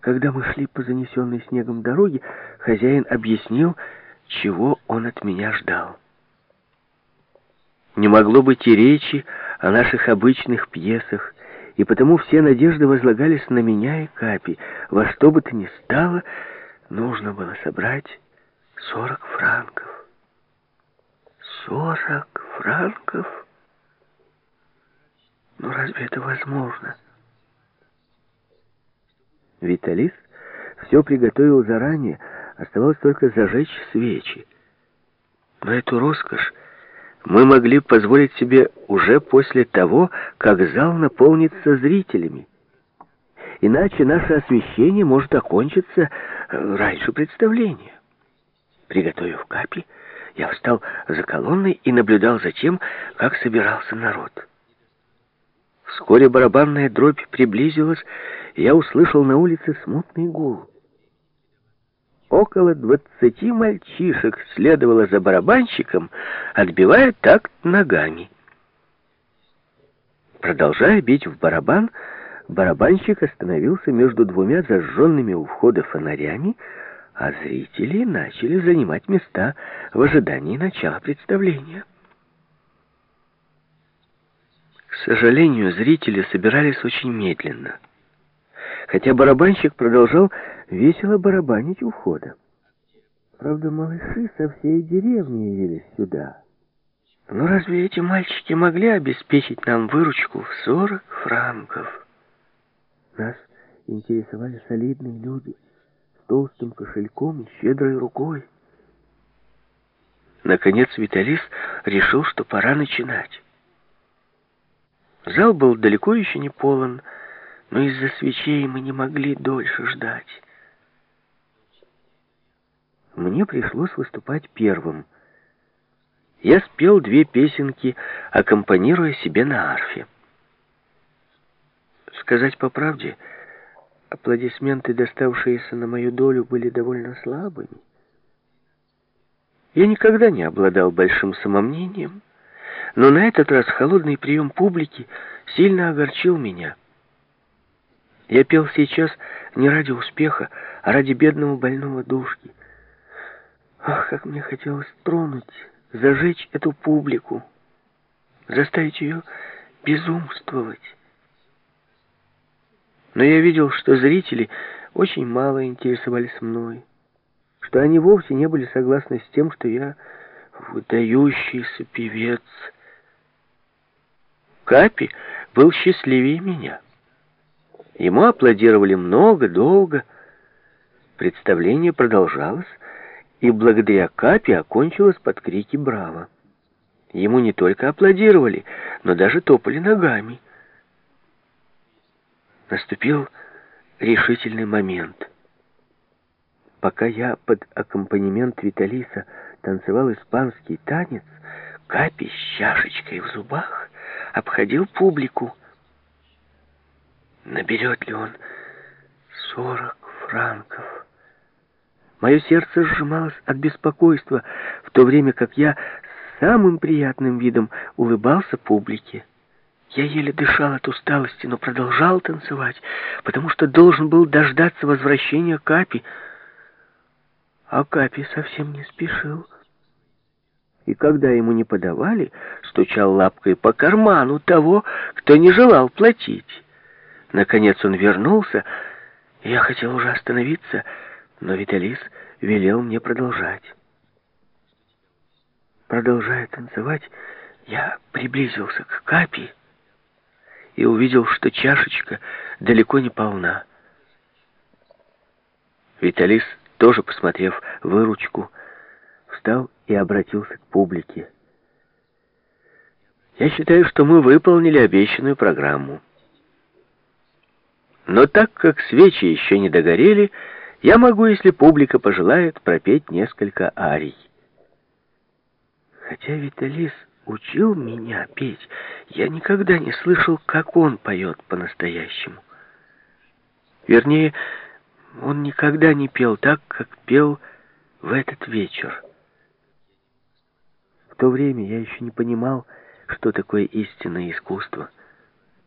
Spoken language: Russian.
Когда мы шли по занесенной снегом дороге, хозяин объяснил, чего он от меня ждал. Не могло быть и речи о наших обычных пьесах, и потому все надежды возлагались на меня и Капи. Во что бы то ни стало, нужно было собрать сорок франков. Сорок франков? Ну разве это возможно? Виталис все приготовил заранее, оставалось только зажечь свечи. Но эту роскошь мы могли позволить себе уже после того, как зал наполнится зрителями. Иначе наше освещение может окончиться э, раньше представления. Приготовив капи, я встал за колонной и наблюдал за тем, как собирался народ. Вскоре барабанная дробь приблизилась, и я услышал на улице смутный гул. Около двадцати мальчишек следовало за барабанщиком, отбивая такт ногами. Продолжая бить в барабан, барабанщик остановился между двумя зажженными у входа фонарями, а зрители начали занимать места в ожидании начала представления. К сожалению, зрители собирались очень медленно хотя барабанщик продолжал весело барабанить у входа. Правда, малыши со всей деревни явились сюда. Но разве эти мальчики могли обеспечить нам выручку в сорок франков? Нас интересовали солидные люди с толстым кошельком и щедрой рукой. Наконец Виталис решил, что пора начинать. Зал был далеко еще не полон, но из-за свечей мы не могли дольше ждать. Мне пришлось выступать первым. Я спел две песенки, аккомпанируя себе на арфе. Сказать по правде, аплодисменты, доставшиеся на мою долю, были довольно слабыми. Я никогда не обладал большим самомнением, но на этот раз холодный прием публики сильно огорчил меня. Я пел сейчас не ради успеха, а ради бедного больного душки. Ах, как мне хотелось тронуть, зажечь эту публику, заставить ее безумствовать. Но я видел, что зрители очень мало интересовались мной, что они вовсе не были согласны с тем, что я выдающийся певец. Капи был счастливее меня. Ему аплодировали много, долго. Представление продолжалось, и благодаря Капе окончилось под крики «Браво!». Ему не только аплодировали, но даже топали ногами. Наступил решительный момент. Пока я под аккомпанемент Виталиса танцевал испанский танец, Капи с чашечкой в зубах обходил публику. Наберет ли он сорок франков? Мое сердце сжималось от беспокойства, в то время как я самым приятным видом улыбался публике. Я еле дышал от усталости, но продолжал танцевать, потому что должен был дождаться возвращения Капи. А Капи совсем не спешил. И когда ему не подавали, стучал лапкой по карману того, кто не желал платить. Наконец он вернулся, я хотел уже остановиться, но Виталис велел мне продолжать. Продолжая танцевать, я приблизился к Капи и увидел, что чашечка далеко не полна. Виталис, тоже посмотрев выручку, встал и обратился к публике. Я считаю, что мы выполнили обещанную программу. Но так как свечи еще не догорели, я могу, если публика пожелает, пропеть несколько арий. Хотя Виталис учил меня петь, я никогда не слышал, как он поет по-настоящему. Вернее, он никогда не пел так, как пел в этот вечер. То время я еще не понимал, что такое истинное искусство —